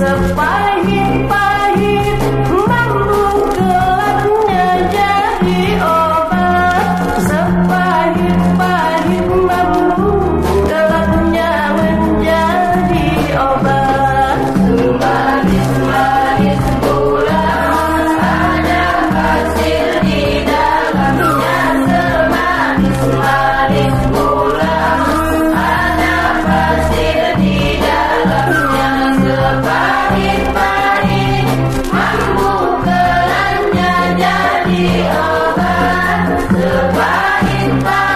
separuh Marimba.